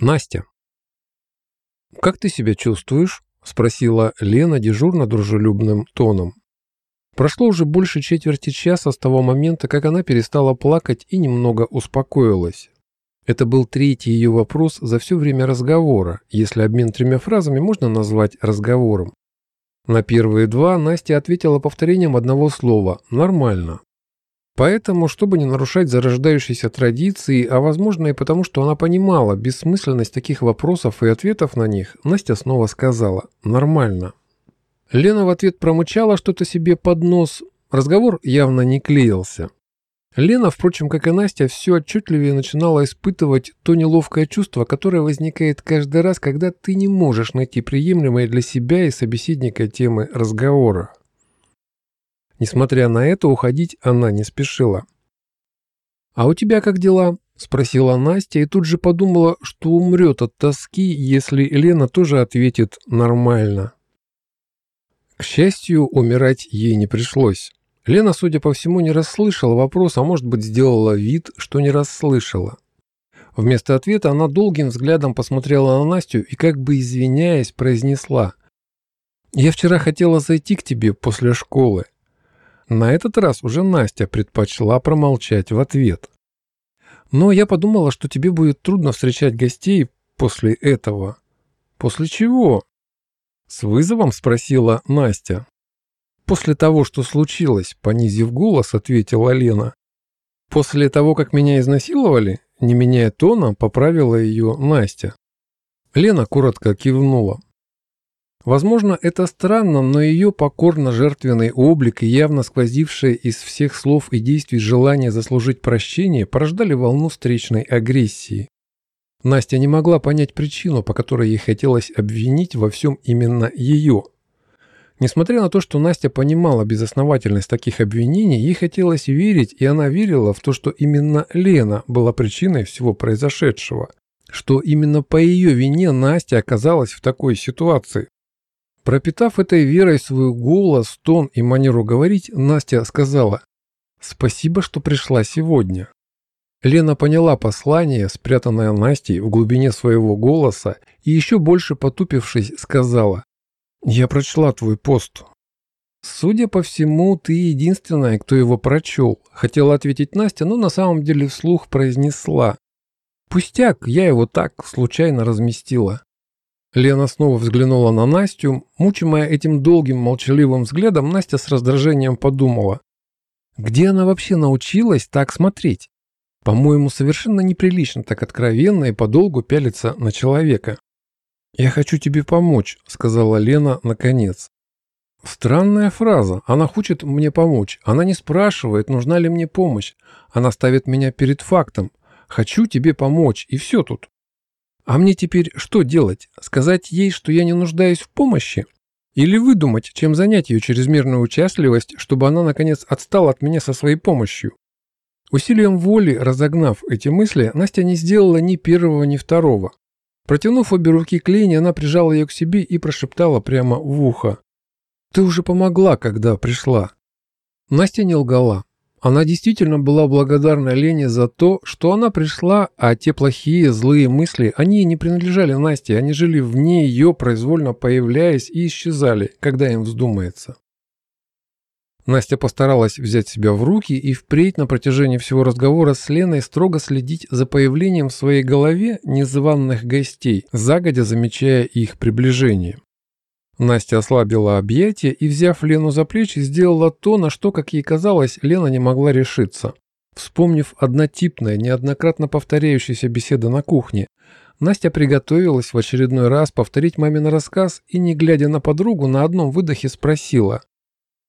Настя. «Как ты себя чувствуешь?» – спросила Лена дежурно дружелюбным тоном. Прошло уже больше четверти часа с того момента, как она перестала плакать и немного успокоилась. Это был третий ее вопрос за все время разговора, если обмен тремя фразами можно назвать разговором. На первые два Настя ответила повторением одного слова «нормально». Поэтому, чтобы не нарушать зарождающиеся традиции, а возможно и потому, что она понимала бессмысленность таких вопросов и ответов на них, Настя снова сказала «нормально». Лена в ответ промычала что-то себе под нос, разговор явно не клеился. Лена, впрочем, как и Настя, все отчетливее начинала испытывать то неловкое чувство, которое возникает каждый раз, когда ты не можешь найти приемлемые для себя и собеседника темы разговора. Несмотря на это, уходить она не спешила. «А у тебя как дела?» – спросила Настя и тут же подумала, что умрет от тоски, если Лена тоже ответит «нормально». К счастью, умирать ей не пришлось. Лена, судя по всему, не расслышала вопрос, а может быть, сделала вид, что не расслышала. Вместо ответа она долгим взглядом посмотрела на Настю и, как бы извиняясь, произнесла «Я вчера хотела зайти к тебе после школы. На этот раз уже Настя предпочла промолчать в ответ. Но я подумала, что тебе будет трудно встречать гостей после этого. После чего? С вызовом спросила Настя. После того, что случилось, понизив голос, ответила Лена. После того, как меня изнасиловали, не меняя тона, поправила ее Настя. Лена коротко кивнула. Возможно, это странно, но ее покорно-жертвенный облик и явно сквозившее из всех слов и действий желание заслужить прощение порождали волну встречной агрессии. Настя не могла понять причину, по которой ей хотелось обвинить во всем именно ее. Несмотря на то, что Настя понимала безосновательность таких обвинений, ей хотелось верить, и она верила в то, что именно Лена была причиной всего произошедшего. Что именно по ее вине Настя оказалась в такой ситуации. Пропитав этой верой свой голос, тон и манеру говорить, Настя сказала «Спасибо, что пришла сегодня». Лена поняла послание, спрятанное Настей в глубине своего голоса, и еще больше потупившись, сказала «Я прочла твой пост». «Судя по всему, ты единственная, кто его прочел», — хотела ответить Настя, но на самом деле вслух произнесла. «Пустяк, я его так случайно разместила». Лена снова взглянула на Настю. Мучимая этим долгим молчаливым взглядом, Настя с раздражением подумала. Где она вообще научилась так смотреть? По-моему, совершенно неприлично так откровенно и подолгу пялиться на человека. «Я хочу тебе помочь», — сказала Лена наконец. Странная фраза. Она хочет мне помочь. Она не спрашивает, нужна ли мне помощь. Она ставит меня перед фактом. «Хочу тебе помочь», и все тут. А мне теперь что делать? Сказать ей, что я не нуждаюсь в помощи? Или выдумать, чем занять ее чрезмерную участливость, чтобы она, наконец, отстала от меня со своей помощью? Усилием воли, разогнав эти мысли, Настя не сделала ни первого, ни второго. Протянув обе руки к Лене, она прижала ее к себе и прошептала прямо в ухо. «Ты уже помогла, когда пришла». Настя не лгала. Она действительно была благодарна Лене за то, что она пришла, а те плохие, злые мысли, они не принадлежали Насте, они жили вне ее, произвольно появляясь и исчезали, когда им вздумается. Настя постаралась взять себя в руки и впредь на протяжении всего разговора с Леной строго следить за появлением в своей голове незваных гостей, загодя замечая их приближение. Настя ослабила объятия и, взяв Лену за плечи, сделала то, на что, как ей казалось, Лена не могла решиться. Вспомнив однотипная, неоднократно повторяющаяся беседа на кухне, Настя приготовилась в очередной раз повторить мамин рассказ и, не глядя на подругу, на одном выдохе спросила.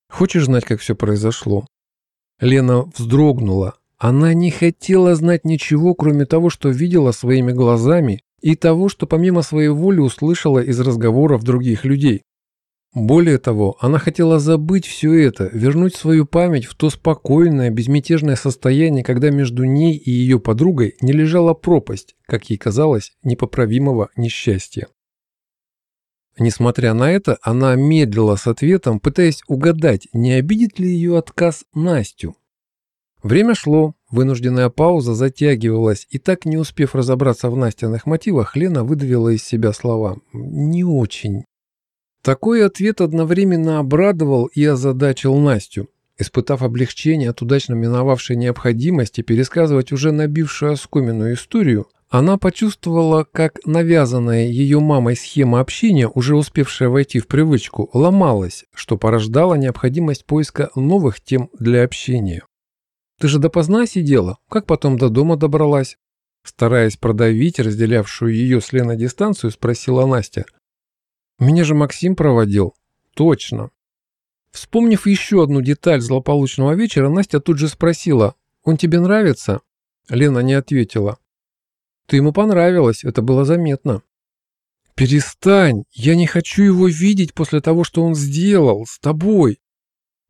«Хочешь знать, как все произошло?» Лена вздрогнула. Она не хотела знать ничего, кроме того, что видела своими глазами и того, что помимо своей воли услышала из разговоров других людей. Более того, она хотела забыть все это, вернуть свою память в то спокойное, безмятежное состояние, когда между ней и ее подругой не лежала пропасть, как ей казалось, непоправимого несчастья. Несмотря на это, она медлила с ответом, пытаясь угадать, не обидит ли ее отказ Настю. Время шло, вынужденная пауза затягивалась, и так не успев разобраться в Настяных мотивах, Лена выдавила из себя слова «не очень». Такой ответ одновременно обрадовал и озадачил Настю. Испытав облегчение от удачно миновавшей необходимости пересказывать уже набившую оскоменную историю, она почувствовала, как навязанная ее мамой схема общения, уже успевшая войти в привычку, ломалась, что порождало необходимость поиска новых тем для общения. «Ты же допоздна сидела? Как потом до дома добралась?» Стараясь продавить разделявшую ее с Леной дистанцию, спросила Настя. «Меня же Максим проводил». «Точно. Вспомнив еще одну деталь злополучного вечера, Настя тут же спросила, «Он тебе нравится?» Лена не ответила. «Ты ему понравилась, это было заметно». «Перестань! Я не хочу его видеть после того, что он сделал с тобой!»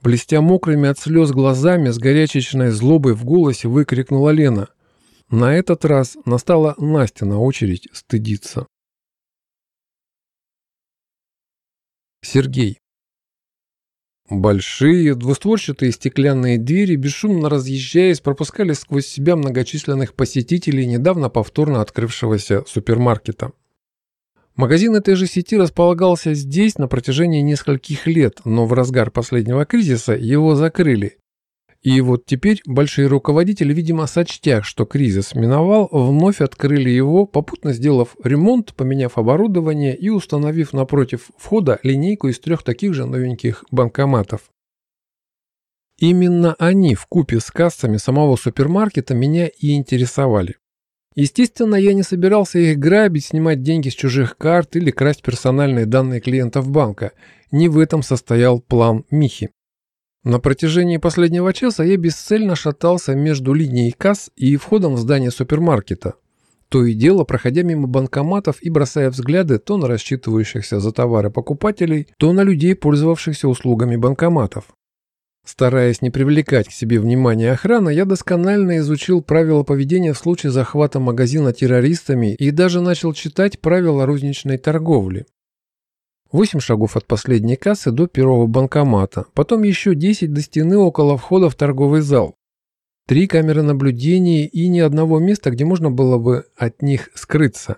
Блестя мокрыми от слез глазами, с горячечной злобой в голосе выкрикнула Лена. На этот раз настала Настя на очередь стыдиться. Сергей. Большие, двустворчатые стеклянные двери, бесшумно разъезжаясь, пропускали сквозь себя многочисленных посетителей недавно повторно открывшегося супермаркета. Магазин этой же сети располагался здесь на протяжении нескольких лет, но в разгар последнего кризиса его закрыли, и вот теперь большие руководители, видимо, сочтя, что кризис миновал, вновь открыли его, попутно сделав ремонт, поменяв оборудование и установив напротив входа линейку из трех таких же новеньких банкоматов. Именно они в купе с кассами самого супермаркета меня и интересовали. Естественно, я не собирался их грабить, снимать деньги с чужих карт или красть персональные данные клиентов банка. Не в этом состоял план Михи. На протяжении последнего часа я бесцельно шатался между линией касс и входом в здание супермаркета. То и дело, проходя мимо банкоматов и бросая взгляды то на рассчитывающихся за товары покупателей, то на людей, пользовавшихся услугами банкоматов. Стараясь не привлекать к себе внимания охраны, я досконально изучил правила поведения в случае захвата магазина террористами и даже начал читать правила розничной торговли. Восемь шагов от последней кассы до первого банкомата, потом еще десять до стены около входа в торговый зал. Три камеры наблюдения и ни одного места, где можно было бы от них скрыться.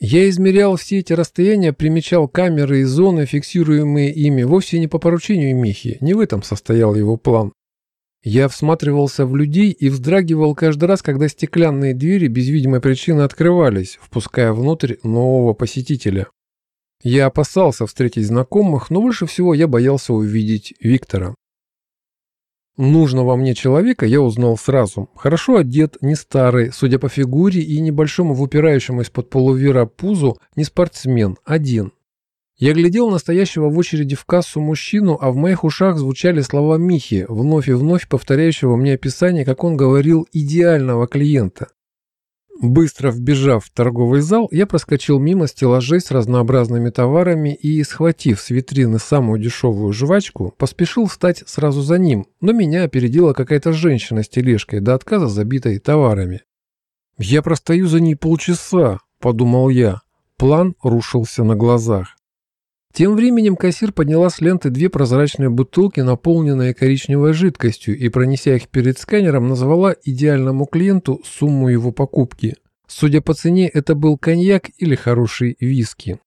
Я измерял все эти расстояния, примечал камеры и зоны, фиксируемые ими, вовсе не по поручению Михи, не в этом состоял его план. Я всматривался в людей и вздрагивал каждый раз, когда стеклянные двери без видимой причины открывались, впуская внутрь нового посетителя. Я опасался встретить знакомых, но больше всего я боялся увидеть Виктора. Нужного мне человека я узнал сразу. Хорошо одет, не старый, судя по фигуре и небольшому выпирающему из-под полувера пузу, не спортсмен, один. Я глядел настоящего в очереди в кассу мужчину, а в моих ушах звучали слова Михи, вновь и вновь повторяющего мне описание, как он говорил, идеального клиента. Быстро вбежав в торговый зал, я проскочил мимо стеллажей с разнообразными товарами и, схватив с витрины самую дешевую жвачку, поспешил встать сразу за ним, но меня опередила какая-то женщина с тележкой до отказа забитой товарами. «Я простою за ней полчаса», – подумал я. План рушился на глазах. Тем временем кассир подняла с ленты две прозрачные бутылки, наполненные коричневой жидкостью, и, пронеся их перед сканером, назвала идеальному клиенту сумму его покупки. Судя по цене, это был коньяк или хороший виски.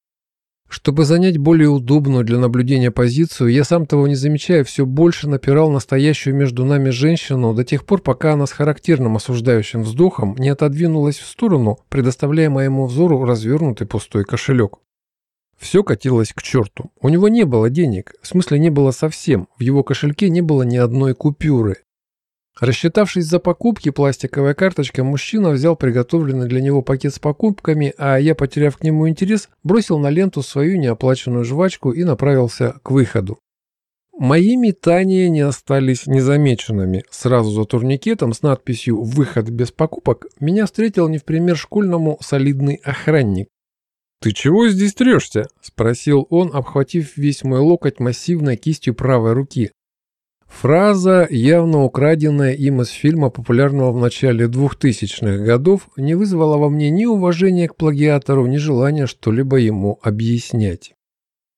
Чтобы занять более удобную для наблюдения позицию, я сам того не замечая, все больше напирал настоящую между нами женщину до тех пор, пока она с характерным осуждающим вздохом не отодвинулась в сторону, предоставляя моему взору развернутый пустой кошелек. Все катилось к черту. У него не было денег, в смысле не было совсем, в его кошельке не было ни одной купюры. Рассчитавшись за покупки пластиковой карточкой, мужчина взял приготовленный для него пакет с покупками, а я, потеряв к нему интерес, бросил на ленту свою неоплаченную жвачку и направился к выходу. Мои метания не остались незамеченными. Сразу за турникетом с надписью «Выход без покупок» меня встретил не в пример школьному солидный охранник. «Ты чего здесь трешься?» – спросил он, обхватив весь мой локоть массивной кистью правой руки. Фраза, явно украденная им из фильма, популярного в начале 2000-х годов, не вызвала во мне ни уважения к плагиатору, ни желания что-либо ему объяснять.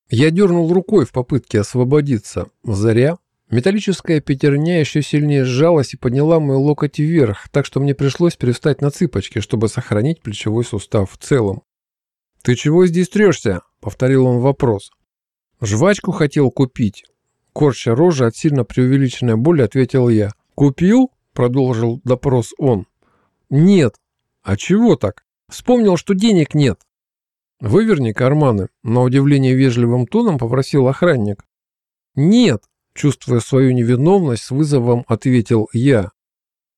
Я дернул рукой в попытке освободиться. Заря. Металлическая пятерня еще сильнее сжалась и подняла мой локоть вверх, так что мне пришлось перестать на цыпочки, чтобы сохранить плечевой сустав в целом. «Ты чего здесь трешься?» — повторил он вопрос. «Жвачку хотел купить». Корча рожа от сильно преувеличенной боли, ответил я. «Купил?» — продолжил допрос он. «Нет». «А чего так?» «Вспомнил, что денег нет». «Выверни карманы», — на удивление вежливым тоном попросил охранник. «Нет», — чувствуя свою невиновность, с вызовом ответил я.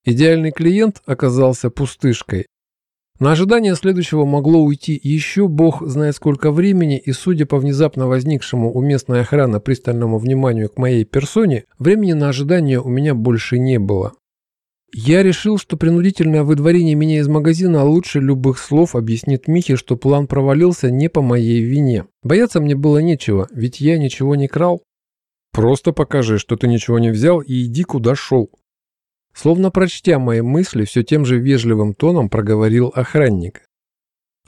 Идеальный клиент оказался пустышкой. На ожидание следующего могло уйти еще бог знает сколько времени, и судя по внезапно возникшему у местной охраны пристальному вниманию к моей персоне, времени на ожидание у меня больше не было. Я решил, что принудительное выдворение меня из магазина лучше любых слов объяснит Михе, что план провалился не по моей вине. Бояться мне было нечего, ведь я ничего не крал. Просто покажи, что ты ничего не взял и иди куда шел. Словно прочтя мои мысли, все тем же вежливым тоном проговорил охранник.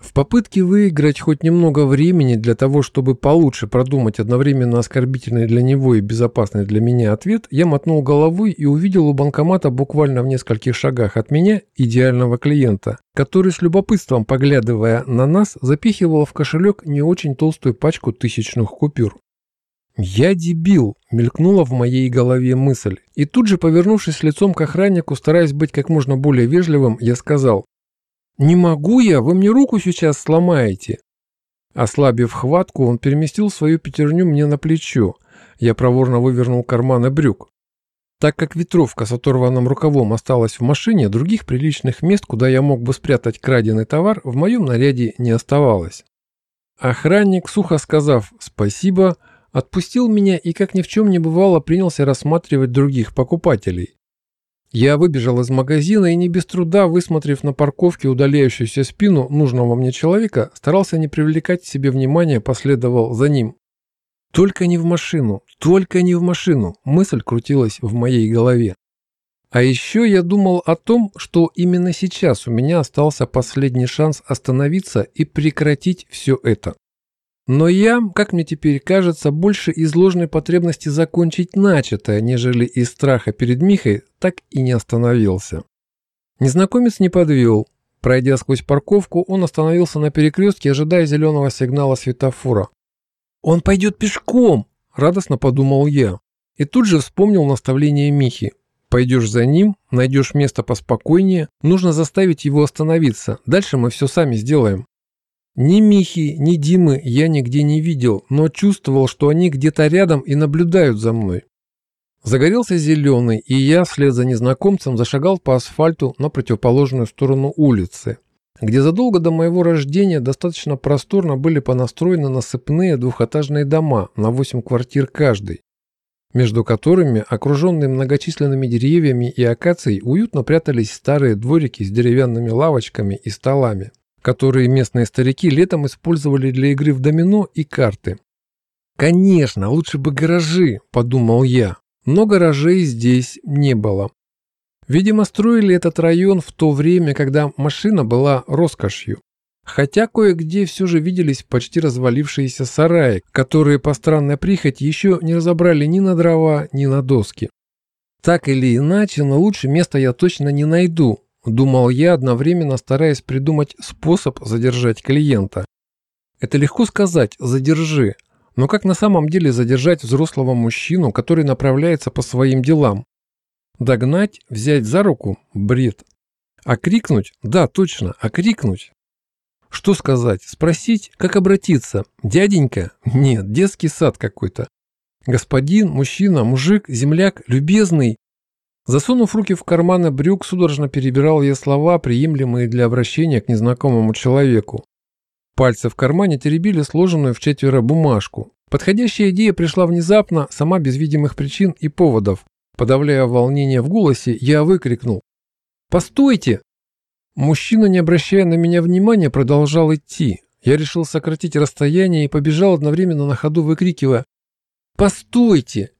В попытке выиграть хоть немного времени для того, чтобы получше продумать одновременно оскорбительный для него и безопасный для меня ответ, я мотнул головой и увидел у банкомата буквально в нескольких шагах от меня идеального клиента, который с любопытством, поглядывая на нас, запихивал в кошелек не очень толстую пачку тысячных купюр. «Я дебил!» – мелькнула в моей голове мысль. И тут же, повернувшись лицом к охраннику, стараясь быть как можно более вежливым, я сказал. «Не могу я, вы мне руку сейчас сломаете!» Ослабив хватку, он переместил свою пятерню мне на плечо. Я проворно вывернул карманы брюк. Так как ветровка с оторванным рукавом осталась в машине, других приличных мест, куда я мог бы спрятать краденый товар, в моем наряде не оставалось. Охранник, сухо сказав «спасибо», отпустил меня и, как ни в чем не бывало, принялся рассматривать других покупателей. Я выбежал из магазина и не без труда, высмотрев на парковке удаляющуюся спину нужного мне человека, старался не привлекать к себе внимания, последовал за ним. «Только не в машину! Только не в машину!» мысль крутилась в моей голове. А еще я думал о том, что именно сейчас у меня остался последний шанс остановиться и прекратить все это. Но я, как мне теперь кажется, больше из ложной потребности закончить начатое, нежели из страха перед Михой, так и не остановился. Незнакомец не подвел. Пройдя сквозь парковку, он остановился на перекрестке, ожидая зеленого сигнала светофора. «Он пойдет пешком!» – радостно подумал я. И тут же вспомнил наставление Михи. «Пойдешь за ним, найдешь место поспокойнее, нужно заставить его остановиться, дальше мы все сами сделаем». Ни Михи, ни Димы я нигде не видел, но чувствовал, что они где-то рядом и наблюдают за мной. Загорелся зеленый, и я вслед за незнакомцем зашагал по асфальту на противоположную сторону улицы, где задолго до моего рождения достаточно просторно были понастроены насыпные двухэтажные дома на 8 квартир каждый, между которыми, окруженные многочисленными деревьями и акацией, уютно прятались старые дворики с деревянными лавочками и столами которые местные старики летом использовали для игры в домино и карты. «Конечно, лучше бы гаражи», – подумал я, но гаражей здесь не было. Видимо, строили этот район в то время, когда машина была роскошью. Хотя кое-где все же виделись почти развалившиеся сараи, которые по странной прихоти еще не разобрали ни на дрова, ни на доски. Так или иначе, но лучше места я точно не найду, Думал я, одновременно стараясь придумать способ задержать клиента. Это легко сказать «задержи», но как на самом деле задержать взрослого мужчину, который направляется по своим делам? Догнать, взять за руку – бред. А крикнуть? Да, точно, а крикнуть. Что сказать? Спросить, как обратиться? Дяденька? Нет, детский сад какой-то. Господин, мужчина, мужик, земляк, любезный. Засунув руки в карманы брюк, судорожно перебирал я слова, приемлемые для обращения к незнакомому человеку. Пальцы в кармане теребили сложенную в четверо бумажку. Подходящая идея пришла внезапно, сама без видимых причин и поводов. Подавляя волнение в голосе, я выкрикнул. «Постойте!» Мужчина, не обращая на меня внимания, продолжал идти. Я решил сократить расстояние и побежал одновременно на ходу, выкрикивая «Постойте!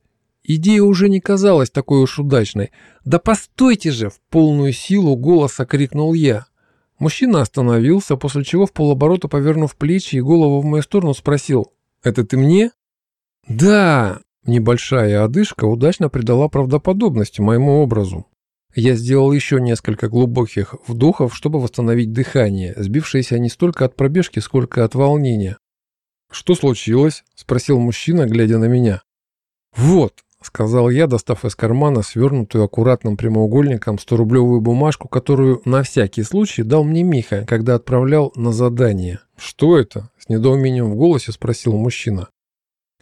Идея уже не казалась такой уж удачной. «Да постойте же!» – в полную силу голоса крикнул я. Мужчина остановился, после чего в полоборота, повернув плечи и голову в мою сторону, спросил «Это ты мне?» «Да!» – Небольшая одышка удачно придала правдоподобности моему образу. Я сделал еще несколько глубоких вдохов, чтобы восстановить дыхание, сбившееся не столько от пробежки, сколько от волнения. «Что случилось?» – спросил мужчина, глядя на меня. «Вот», – сказал я, достав из кармана свернутую аккуратным прямоугольником 100-рублевую бумажку, которую на всякий случай дал мне Миха, когда отправлял на задание. «Что это?» – с недоумением в голосе спросил мужчина.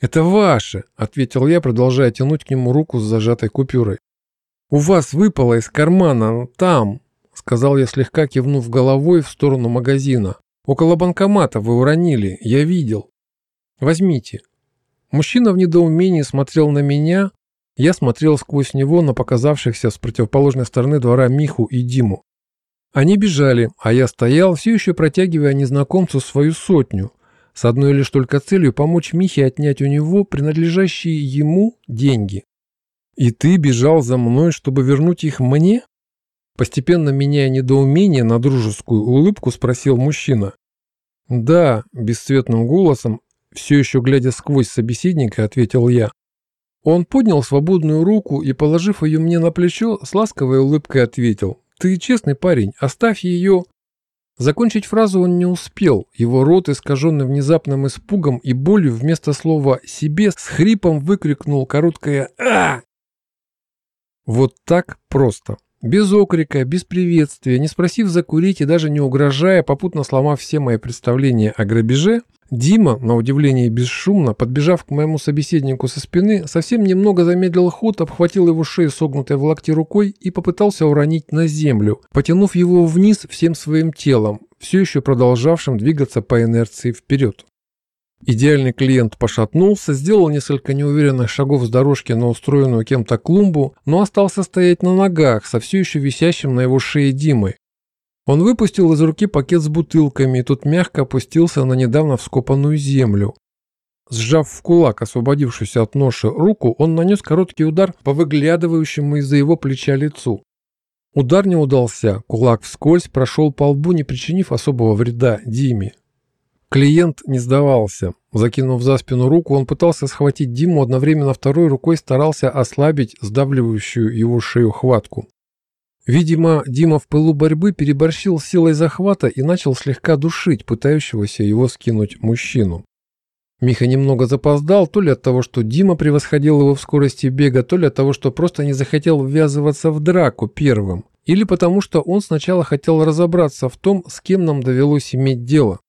«Это ваше», – ответил я, продолжая тянуть к нему руку с зажатой купюрой. «У вас выпало из кармана, там», – сказал я, слегка кивнув головой в сторону магазина. «Около банкомата вы уронили, я видел». «Возьмите». Мужчина в недоумении смотрел на меня, я смотрел сквозь него на показавшихся с противоположной стороны двора Миху и Диму. Они бежали, а я стоял, все еще протягивая незнакомцу свою сотню, с одной лишь только целью помочь Михе отнять у него принадлежащие ему деньги. «И ты бежал за мной, чтобы вернуть их мне?» Постепенно меняя недоумение на дружескую улыбку, спросил мужчина. «Да», – бесцветным голосом, все еще глядя сквозь собеседника, ответил я. Он поднял свободную руку и, положив ее мне на плечо, с ласковой улыбкой ответил. «Ты честный парень, оставь ее...» Закончить фразу он не успел. Его рот, искаженный внезапным испугом и болью, вместо слова «себе» с хрипом выкрикнул короткое «А!». Вот так просто. Без окрика, без приветствия, не спросив закурить и даже не угрожая, попутно сломав все мои представления о грабеже, Дима, на удивление бесшумно, подбежав к моему собеседнику со спины, совсем немного замедлил ход, обхватил его шею согнутой в локте рукой и попытался уронить на землю, потянув его вниз всем своим телом, все еще продолжавшим двигаться по инерции вперед. Идеальный клиент пошатнулся, сделал несколько неуверенных шагов с дорожки на устроенную кем-то клумбу, но остался стоять на ногах, со все еще висящим на его шее Димой. Он выпустил из руки пакет с бутылками, и тут мягко опустился на недавно вскопанную землю. Сжав в кулак освободившуюся от ноши руку, он нанес короткий удар по выглядывающему из-за его плеча лицу. Удар не удался, кулак вскользь прошел по лбу, не причинив особого вреда Диме. Клиент не сдавался. Закинув за спину руку, он пытался схватить Диму, одновременно второй рукой старался ослабить сдавливающую его шею хватку. Видимо, Дима в пылу борьбы переборщил силой захвата и начал слегка душить пытающегося его скинуть мужчину. Миха немного запоздал, то ли от того, что Дима превосходил его в скорости бега, то ли от того, что просто не захотел ввязываться в драку первым, или потому что он сначала хотел разобраться в том, с кем нам довелось иметь дело.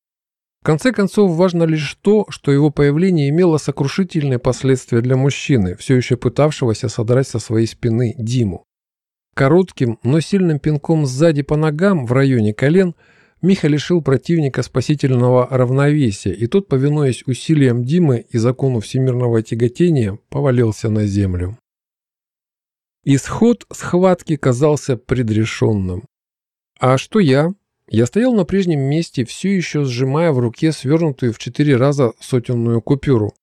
Конце концов, важно лишь то, что его появление имело сокрушительные последствия для мужчины, все еще пытавшегося содрать со своей спины Диму. Коротким, но сильным пинком сзади по ногам в районе колен Миха лишил противника спасительного равновесия, и тот, повинуясь усилиям Димы и закону всемирного тяготения, повалился на землю. Исход схватки казался предрешенным. А что я? Я стоял на прежнем месте, все еще сжимая в руке свернутую в четыре раза сотенную купюру.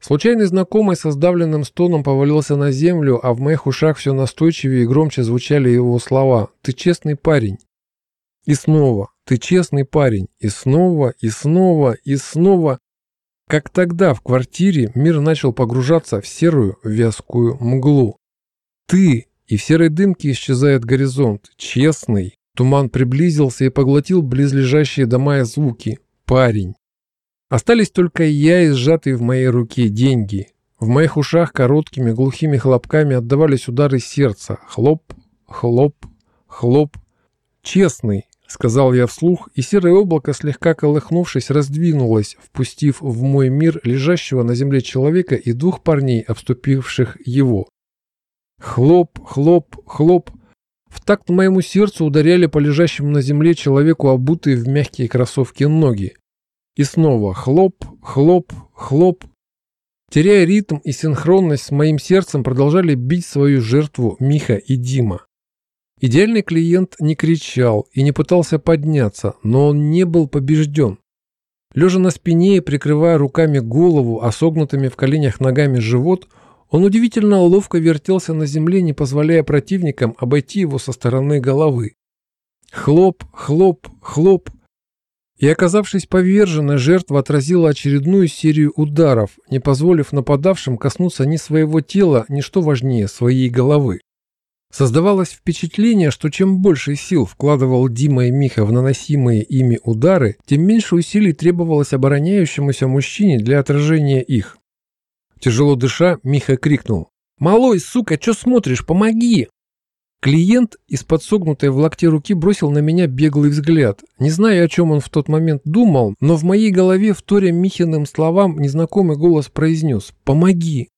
Случайный знакомый со сдавленным стоном повалился на землю, а в моих ушах все настойчивее и громче звучали его слова «Ты честный парень». И снова «Ты честный парень». И снова, и снова, и снова. Как тогда в квартире мир начал погружаться в серую вязкую мглу. «Ты» и в серой дымке исчезает горизонт. Честный. Туман приблизился и поглотил близлежащие дома и звуки. Парень. Остались только я и сжатые в моей руке деньги. В моих ушах короткими глухими хлопками отдавались удары сердца. Хлоп, хлоп, хлоп. «Честный», — сказал я вслух, и серое облако, слегка колыхнувшись, раздвинулось, впустив в мой мир лежащего на земле человека и двух парней, обступивших его. Хлоп, хлоп, хлоп. В такт моему сердцу ударяли по лежащему на земле человеку обутые в мягкие кроссовки ноги. И снова хлоп, хлоп, хлоп. Теряя ритм и синхронность с моим сердцем, продолжали бить свою жертву Миха и Дима. Идеальный клиент не кричал и не пытался подняться, но он не был побежден. Лежа на спине и прикрывая руками голову, а согнутыми в коленях ногами живот, он удивительно ловко вертелся на земле, не позволяя противникам обойти его со стороны головы. Хлоп, хлоп, хлоп. И, оказавшись поверженной, жертва отразила очередную серию ударов, не позволив нападавшим коснуться ни своего тела, ни, что важнее, своей головы. Создавалось впечатление, что чем больше сил вкладывал Дима и Миха в наносимые ими удары, тем меньше усилий требовалось обороняющемуся мужчине для отражения их. Тяжело дыша, Миха крикнул. «Малой, сука, что смотришь? Помоги!» Клиент из подсогнутой в локте руки бросил на меня беглый взгляд. Не знаю, о чем он в тот момент думал, но в моей голове, вторя Михиным словам, незнакомый голос произнес «Помоги!».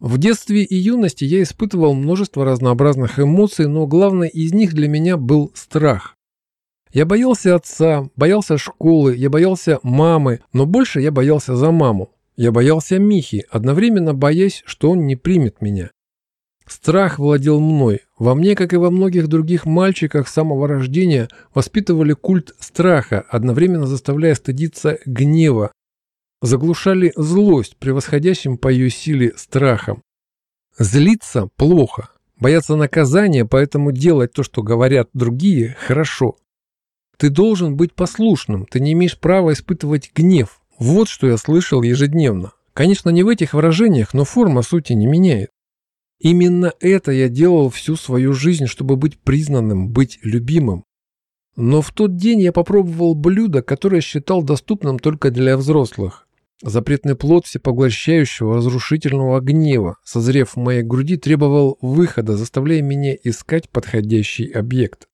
В детстве и юности я испытывал множество разнообразных эмоций, но главной из них для меня был страх. Я боялся отца, боялся школы, я боялся мамы, но больше я боялся за маму. Я боялся Михи, одновременно боясь, что он не примет меня. Страх владел мной. Во мне, как и во многих других мальчиках с самого рождения, воспитывали культ страха, одновременно заставляя стыдиться гнева. Заглушали злость, превосходящим по ее силе страхом. Злиться плохо. Бояться наказания, поэтому делать то, что говорят другие, хорошо. Ты должен быть послушным, ты не имеешь права испытывать гнев. Вот что я слышал ежедневно. Конечно, не в этих выражениях, но форма сути не меняет. Именно это я делал всю свою жизнь, чтобы быть признанным, быть любимым. Но в тот день я попробовал блюдо, которое считал доступным только для взрослых. Запретный плод всепоглощающего разрушительного гнева, созрев в моей груди, требовал выхода, заставляя меня искать подходящий объект.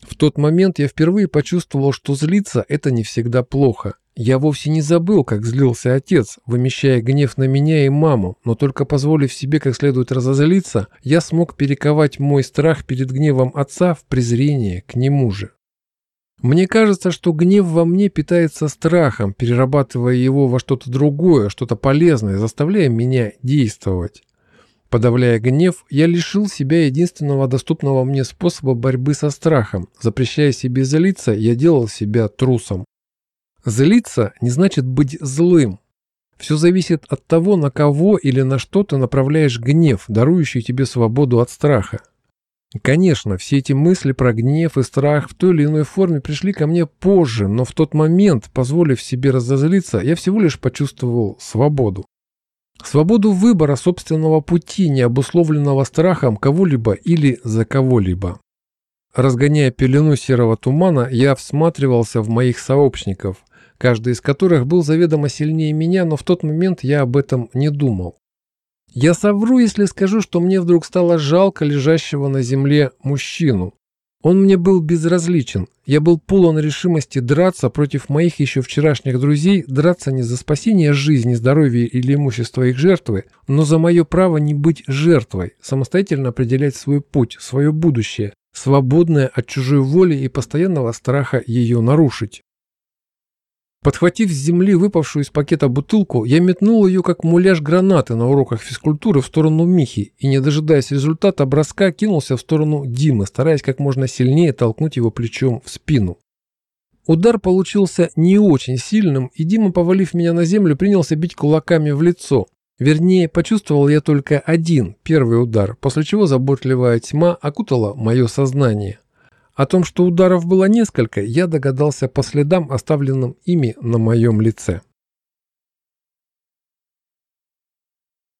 В тот момент я впервые почувствовал, что злиться – это не всегда плохо. Я вовсе не забыл, как злился отец, вымещая гнев на меня и маму, но только позволив себе как следует разозлиться, я смог перековать мой страх перед гневом отца в презрение к нему же. Мне кажется, что гнев во мне питается страхом, перерабатывая его во что-то другое, что-то полезное, заставляя меня действовать. Подавляя гнев, я лишил себя единственного доступного мне способа борьбы со страхом. Запрещая себе злиться, я делал себя трусом. Злиться не значит быть злым. Все зависит от того, на кого или на что ты направляешь гнев, дарующий тебе свободу от страха. Конечно, все эти мысли про гнев и страх в той или иной форме пришли ко мне позже, но в тот момент, позволив себе разозлиться, я всего лишь почувствовал свободу. Свободу выбора собственного пути, не обусловленного страхом кого-либо или за кого-либо. Разгоняя пелену серого тумана, я всматривался в моих сообщников, каждый из которых был заведомо сильнее меня, но в тот момент я об этом не думал. Я совру, если скажу, что мне вдруг стало жалко лежащего на земле мужчину. Он мне был безразличен. Я был полон решимости драться против моих еще вчерашних друзей, драться не за спасение жизни, здоровья или имущества их жертвы, но за мое право не быть жертвой, самостоятельно определять свой путь, свое будущее, свободное от чужой воли и постоянного страха ее нарушить. Подхватив с земли выпавшую из пакета бутылку, я метнул ее как муляж гранаты на уроках физкультуры в сторону Михи и, не дожидаясь результата броска, кинулся в сторону Димы, стараясь как можно сильнее толкнуть его плечом в спину. Удар получился не очень сильным, и Дима, повалив меня на землю, принялся бить кулаками в лицо. Вернее, почувствовал я только один, первый удар, после чего заботливая тьма окутала мое сознание. О том, что ударов было несколько, я догадался по следам, оставленным ими на моем лице.